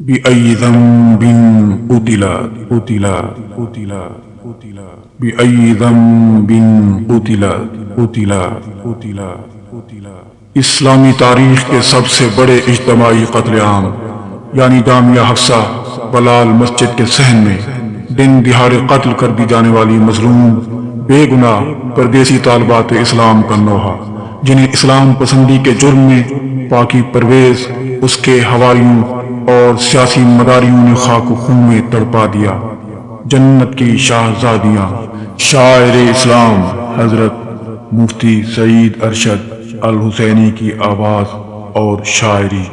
بأي ذنب قتل قتل قتل قتل بأي ذنب قتل قتل قتل قتل اسلامی تاریخ کے سب سے بڑے اجتماعی قتل عام یعنی جامعہ حفصہ، بلال مسجد کے سہن میں دن دہاڑے قتل کر دی جانے والی مظلوم، بے گناہ، پردیسی طالبات اسلام کا نوحہ. جنہیں اسلام پسندی کے جرم میں پاکی پرویز، اس کے ہوائیوں اور سیاسی مداریوں نے خاک و خون میں تڑپا دیا۔ جنت کی شاہزادیاں شاعر اسلام، حضرت مفتی سعید ارشد الحسینی کی آواز اور شاعری،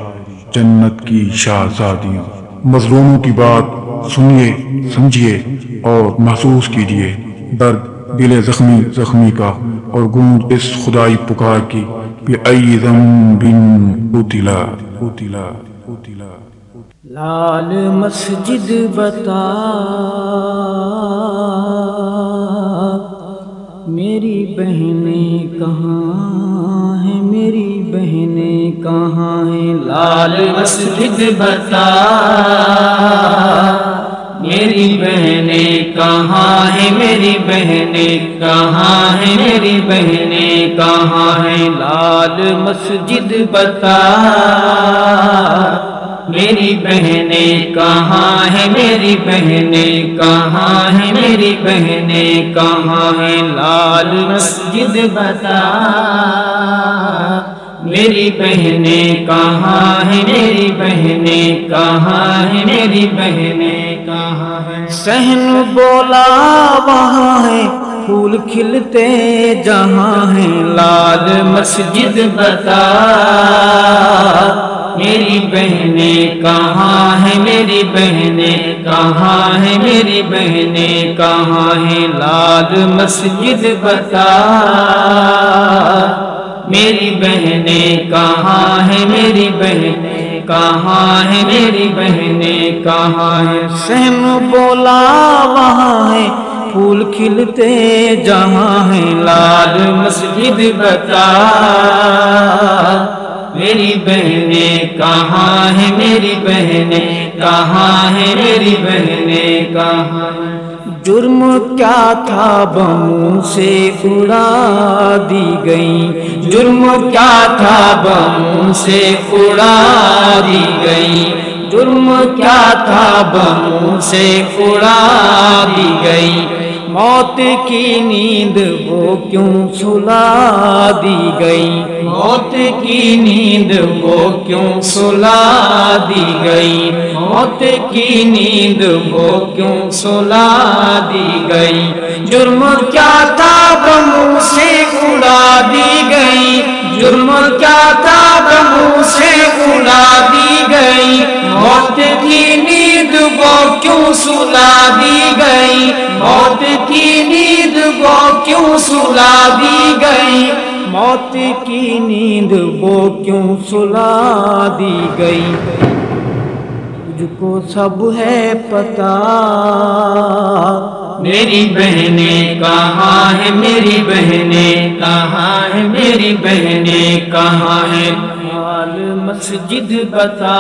جنت کی شاہزادیاں مظلوموں کی بات سنیے، سمجھیے اور محسوس کیجیے۔ درد دل زخمی زخمی کا اور گونج اس خدائی پکار کی بِأَيِّ ذَنْبٍ قُتِلَ قُتِلَ قُتِلَ لال مسجد بتا۔ میری بہنیں کہاں ہیں؟ میری بہنیں کہاں ہیں؟ لال مسجد بتا۔ میری بہنیں کہاں ہیں؟ میری بہنیں کہاں ہیں؟ میری بہنیں کہاں ہیں؟ لال مسجد بتا۔ میری بہنیں کہاں ہے میری بہنیں کہاں ہے میری بہنیں کہاں ہے لال مسجد بتا۔ میری بہنیں کہاں ہے میری بہنیں کہاں ہے میری بہنیں سہن بولا وہاں ہے، پھول کھلتے جہاں ہے۔ لال مسجد بتا، میری بہنیں کہاں ہے میری بہنیں کہاں ہے میری بہنیں کہاں ہے لال مسجد بتا، میری بہنیں کہاں ہے میری بہنیں کہاں ہے میری بہنیں؟ کہاں ہے؟ سہن بولا وہاں ہے، پھول کھلتے جہاں ہے۔ لال مسجد بتا، میری بہنیں، کہاں ہے میری بہنیں؟ کہاں ہے میری بہنیں؟ کہاں جرم کیا تھا بموں سے اڑا دی گئی جرم کیا تھا بموں سے اڑا دی گئی جرم کیا تھا بموں سے اڑا دی گئی موت کی نیند وہ کیوں سلا دی گئی؟ موت کی نیند وہ کیوں سلا دی گئی؟ موت کی نیند وہ کیوں سلا دی گئی؟ جرم کیا تھا بموں سے اڑا دی گئی؟ جرم کیا تھا کیوں سلا دی گئی؟ موت کی نیند وہ کیوں سلا دی گئی؟ موت کی نیند وہ کیوں سلا دی گئی؟ تجھ کو سب ہے پتا میری بہنیں کہاں ہے میری بہنیں کہاں ہے میری بہنیں کہاں ہے مال مسجد بتا۔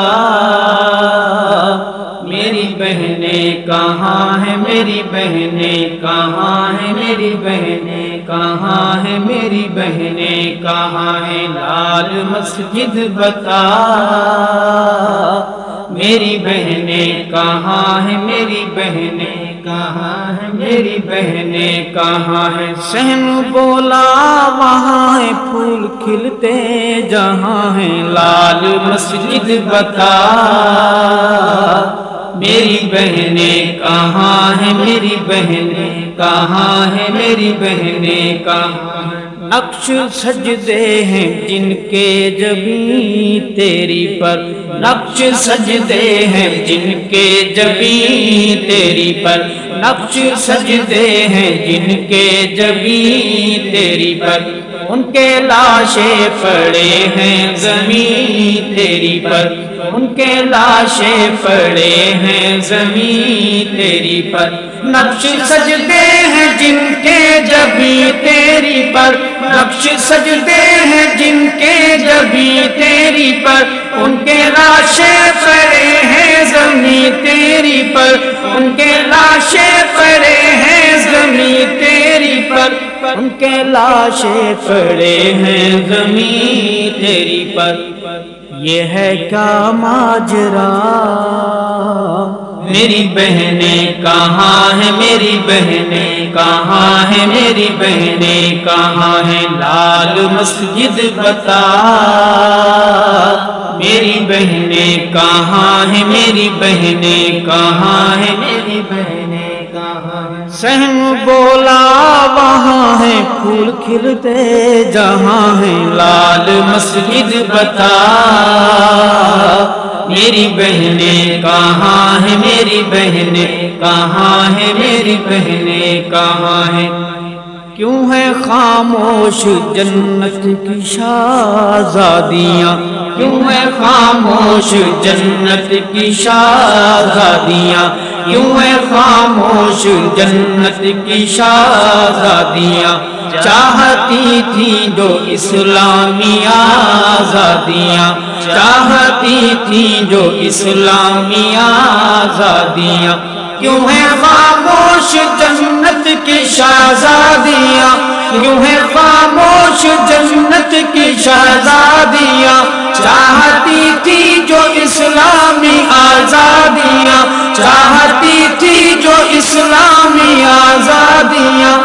میری بہنیں کہاں ہے میری بہنیں کہاں ہے میری بہنیں کہاں ہے میری بہنیں کہاں ہے لال مسجد بتا۔ میری بہنیں کہاں ہے میری بہنیں کہاں ہے میری بہنیں کہاں ہے سہن بولا، وہاں ہے پھول کھلتے، جہاں ہے لال مسجد بتا۔ میری بہنیں کہاں ہے میری بہنیں کہاں ہے میری بہنیں کہاں نقش سجدے ہیں جن کے جبی تیری پر۔ نقش سجدے ہیں جن کے جبی تیری پر۔ نقش سجدے ہیں جن کے جبی تیری پر۔ ان کے لاشیں پڑے ہیں زمین تیری پر۔ ان کے لاشیں پڑے ہیں زمین تیری پر۔ نقش سجدے ہیں جن کے جبی تیری پر۔ نقش سجدے ہیں جن کے جبی تیری پر۔ ان کے لاشیں پڑے ہیں زمین تیری پر، ان کے لاشیں پڑے ہیں زمین تیری پر۔ ان کے لاشیں پڑے ہیں زمین تیری پر۔ یہ ہے کیا ماجرا۔ میری بہنیں کہاں ہے میری بہنیں کہاں ہے میری بہنیں کہاں ہے لال مسجد بتا۔ میری بہنیں کہاں ہے میری بہنیں کہاں ہے میری بہنیں کہاں ہے سہن بولا، وہاں ہے پھول کھلتے جہاں ہے لال مسجد بتا۔ میری بہنیں کہاں ہے میری بہنیں کہاں ہے میری بہنیں کہاں ہے کیوں ہے خاموش جنت کی شاہزادیاں کیوں ہے خاموش جنت کی شاہزادیاں کیوں ہے خاموش جنت کی شاہزادیاں چاہتی تھی جو اسلامی آزادیاں، چاہتی تھی جو اسلامی آزادیاں۔ کیوں ہے خاموش جنت جنت کی شہزادیاں کیوں ہے خاموش جنت کی شہزادیاں۔ چاہتی تھی جو اسلامی آزادیاں، چاہتی تھی جو اسلامی آزادیاں۔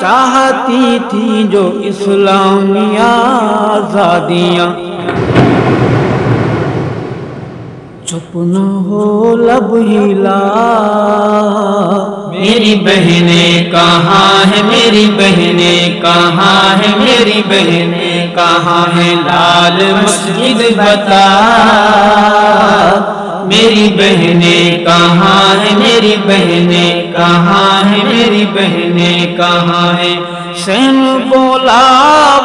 چاہتی تھی جو اسلامی آزادیاں۔ چپ نہ ہو لب ہلا میری بہنیں کہاں ہے میری بہنیں کہاں ہے میری بہنیں کہاں ہے لال مسجد بتا۔ میری بہنیں کہاں ہے میری بہنیں کہاں ہے میری بہنیں کہاں ہے سین بولا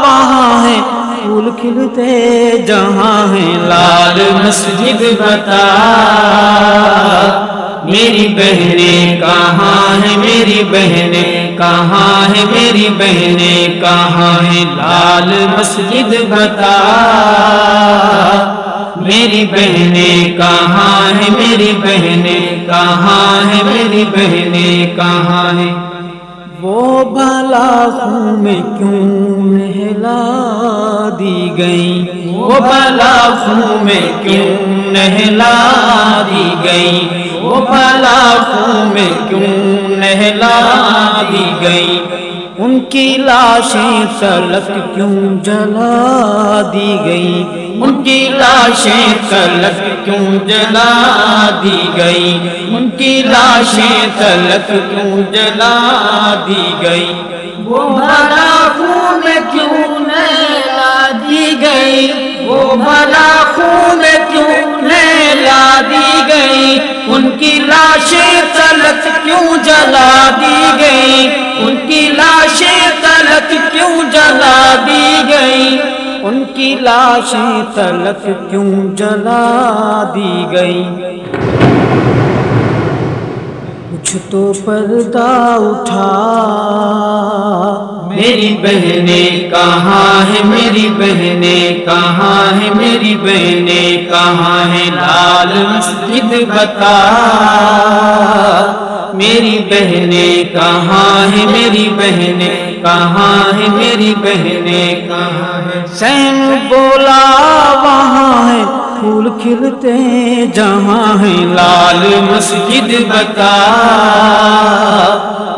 وہاں ہے پھول کھلتے جہاں ہے لال مسجد بتا۔ میری بہنیں کہاں ہے میری بہنیں کہاں ہے میری بہنیں کہاں ہے لال مسجد بتا۔ میری بہنیں کہاں ہے میری بہنیں کہاں ہے میری بہنیں کہاں ہے وہ بھلا خون میں کیوں نہلا دی گئی وہ بھلا خون میں کیوں نہلا دی گئی وہ بھلا خون میں کیوں نہلا دی گئی؟ ان کی لاشیں سلک کیوں جلا دی گئی؟ ان کی لاشیں سلک کیوں جلا دی گئی؟ ان کی لاشیں سلک کیوں جلا دی گئی؟ وہ بھلا خون کیوں نلا دی گئی؟ وہ بھلا خون کیوں نلا دی گئی؟ ان کی لاشیں تلک کیوں جلا دی گئی؟ ان کی لاشیں تلک کیوں جلا دی گئی؟ ان کی لاشیں تلک کیوں جلا دی گئی؟ کچھ تو پردہ اٹھا۔ میری بہنیں کہاں ہے میری بہنیں کہاں ہے میری بہنیں کہاں ہے لال مسجد بتا۔ میری بہنیں کہاں ہے میری بہنیں کہاں ہے میری بہنیں کہاں ہے سین بولا وہاں ہے۔ پھول کھلتے جہاں ہے لال مسجد بتا۔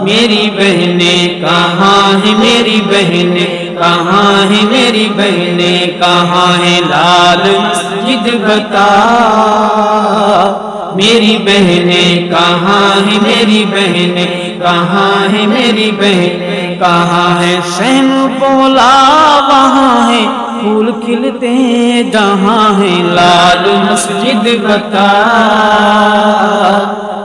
میری بہنیں کہاں ہے میری بہنیں کہاں ہے میری بہنیں کہاں ہے لال مسجد بتا۔ میری بہنیں کہاں ہے میری بہنیں کہاں ہے میری بہنیں کہاں ہے سین بولا وہاں ہے پھول کھلتے جہاں ہے لال مسجد بتا۔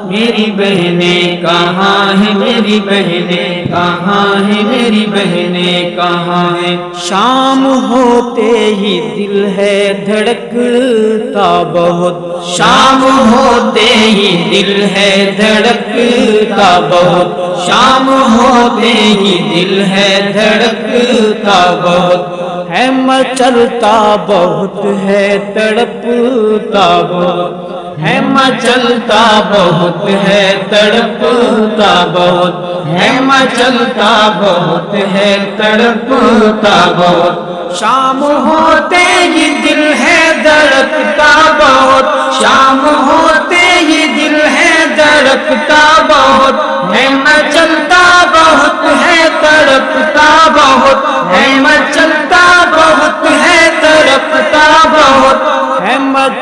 میری بہنیں کہاں ہے میری بہنیں کہاں ہے میری بہنیں کہاں ہے شام ہوتے ہی دل ہے دھڑکتا بہت۔ شام ہوتے ہی دل ہے دھڑکتا بہت۔ شام ہوتے ہی دل ہے دھڑکتا بہت۔ ہے مچلتا بہت ہے، تڑپتا بہت۔ ہے مچلتا بہت ہے، تڑپتا بہت۔ ہے مچلتا بہت ہے، تڑپتا بہت۔ شام ہوتے ہی دل ہے دڑکتا بہت۔ شام ہوتے ہی دل ہے دڑکتا بہت۔ ہے مچلتا بہت ہے، تڑپتا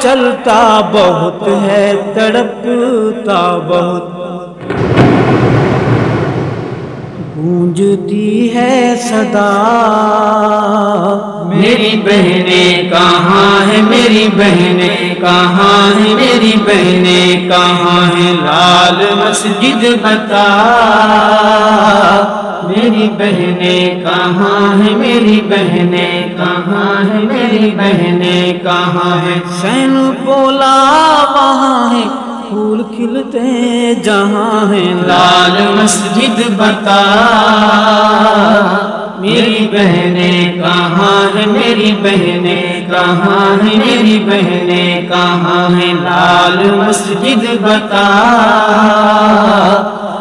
چلتا بہت ہے تڑپتا بہت گونجتی ہے صدا۔ میری بہنیں کہاں ہے میری بہنیں کہاں ہے میری بہنیں کہاں ہے لال مسجد بتا۔ میری بہنیں کہاں ہے میری بہنیں کہاں ہے میری بہنیں کہاں ہے سین بولا وہاں ہے پھول کھلتے جہاں ہے لال مسجد بتا۔ میری بہنیں کہاں ہے میری بہنیں کہاں ہے میری بہنیں کہاں ہے لال مسجد بتا۔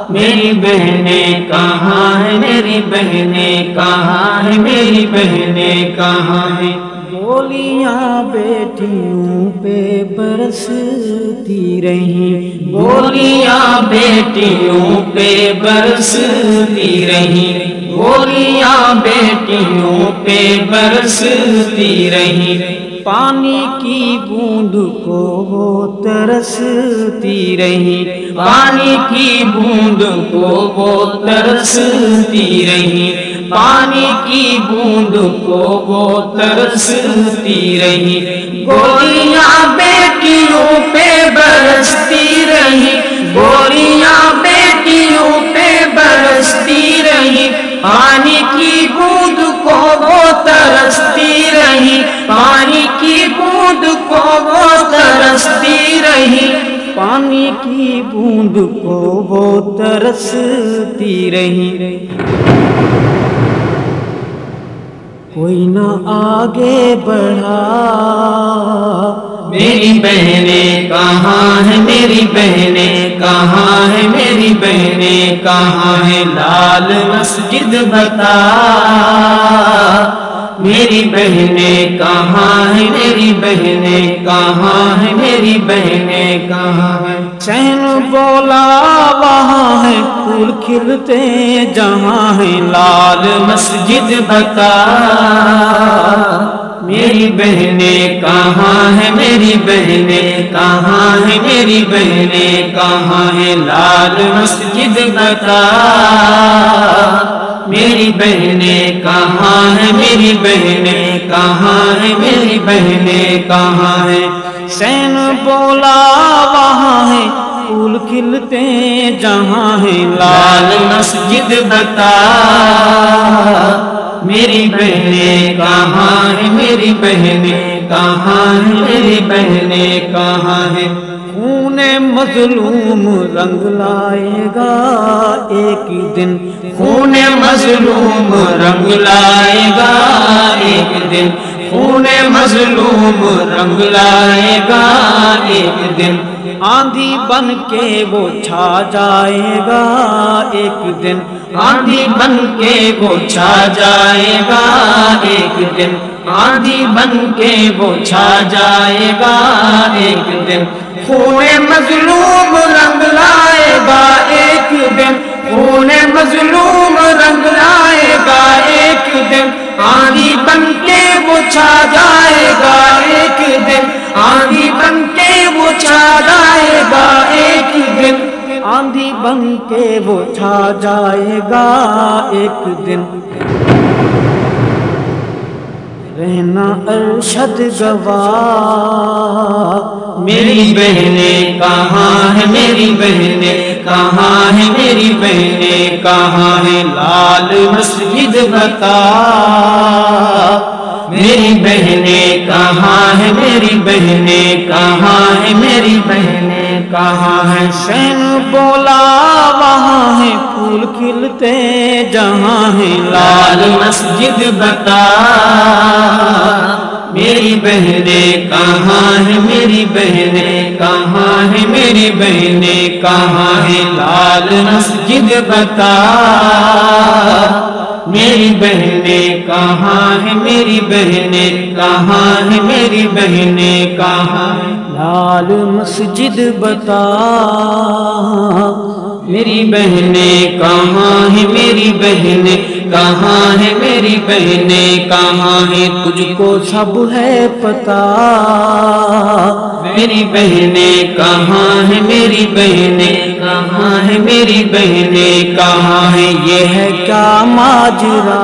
میری بہنیں کہاں ہے میری بہنیں کہاں ہے میری بہنیں کہاں ہے بولیاں بیٹیوں پہ برستی رہی بولیاں بیٹیوں پہ برستی رہی بولیاں بیٹیوں پہ برستی رہی پانی کی بوند کو وہ ترستی رہی پانی کی بوند کو وہ ترستی رہی پانی کی بوند کو وہ ترستی رہی۔ گولیاں بیٹیوں پہ برستی رہی۔ گولیاں بیٹیوں پہ برستی رہی۔ پانی کی بوند کو وہ ترستی رہی۔ پانی کی بوند کو وہ ترستی پانی کی بوند کو وہ ترستی رہی۔ کوئی نہ آگے بڑھا۔ میری بہنیں کہاں ہے میری بہنیں کہاں ہے میری بہنیں کہاں ہے لال مسجد بتا۔ میری بہنیں کہاں ہے میری بہنیں کہاں ہے میری بہنیں کہاں ہے چین بولا وہاں ہے پھول کھلتے جہاں ہے لال مسجد بتا۔ میری بہنیں کہاں ہے میری بہنیں کہاں ہے میری بہنیں کہاں ہے لال مسجد بتا۔ میری بہنیں کہاں ہے میری بہنیں کہاں ہے میری بہنیں کہاں ہے سین بولا وہاں ہے پھول کھلتے جہاں ہے لال مسجد بتا، میری بہنیں کہاں ہے میری بہنیں کہاں ہے میری بہنیں کہاں ہے۔ خون مظلوم رنگ لائے گا ایک دن۔ خون مظلوم رنگ لائے گا ایک دن۔ خون مظلوم رنگ لائے گا ایک دن۔ آندھی بن کے وہ چھا جائے گا ایک دن۔ آندھی بن کے وہ چھا جائے گا ایک دن۔ آندھی بن کے وہ چھا جائے گا ایک دن۔ خون مظلوم رنگ لائے گا ایک دن۔ خون مظلوم رنگ لائے گا ایک دن۔ آندھی بن کے وہ چھا جائے گا ایک دن۔ آندھی بن کے وہ چھا جائے گا ایک دن۔ آندھی بن کے وہ چھا جائے گا ایک دن۔ رہنا ارشد گواہ میری بہنیں کہاں ہے میری بہنیں کہاں ہے میری بہنیں کہاں ہے لال مسجد بتا میری بہنیں کہاں ہے میری بہنیں کہاں ہے سین بولا، وہاں ہے پھول کھلتے، جہاں ہے لال مسجد بتا۔ میری بہنیں کہاں ہے میری بہنیں کہاں ہے میری بہنیں کہاں ہے لال مسجد بتا۔ میری بہنیں کہاں ہے میری بہنیں کہاں ہے میری بہنیں کہاں ہے لال مسجد بتا۔ میری بہنیں کہاں ہے میری بہنیں؟ کہاں ہے میری بہنیں؟ کہاں ہے تجھ کو سب ہے پتا۔ میری بہنیں کہاں ہے میری بہنیں؟ کہاں ہے میری بہنیں؟ کہاں ہے یہ ہے کیا ماجرا؟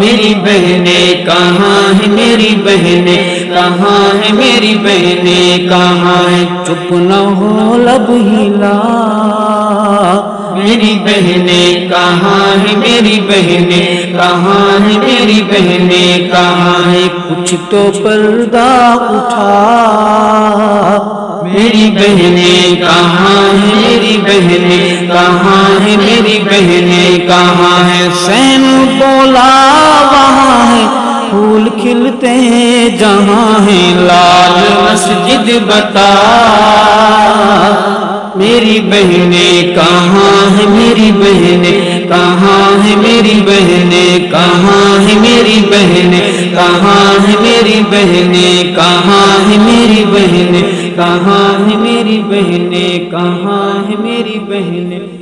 میری بہنیں کہاں ہے میری بہنیں؟ کہاں ہے میری بہنیں، کہاں ہے؟ چپ نہ ہو لب ہلا میری بہنیں، کہاں ہے میری بہنیں؟ کہاں ہے میری بہنیں؟ کہاں ہے؟ کچھ تو پردہ اٹھا۔ میری بہنیں، کہاں ہے میری بہنیں؟ کہاں ہے میری بہنیں؟ کہاں ہے؟ سین بولا، وہاں ہے۔ پھول کھلتے ہیں جہاں ہے لال مسجد بتا۔ میری بہنیں کہاں ہے میری بہنیں؟ کہاں ہے میری بہنیں؟ کہاں ہے میری بہنیں؟ کہاں ہے میری بہنیں؟ کہاں ہے میری بہنیں؟ کہاں ہے میری بہنیں؟ کہاں ہے میری بہنیں؟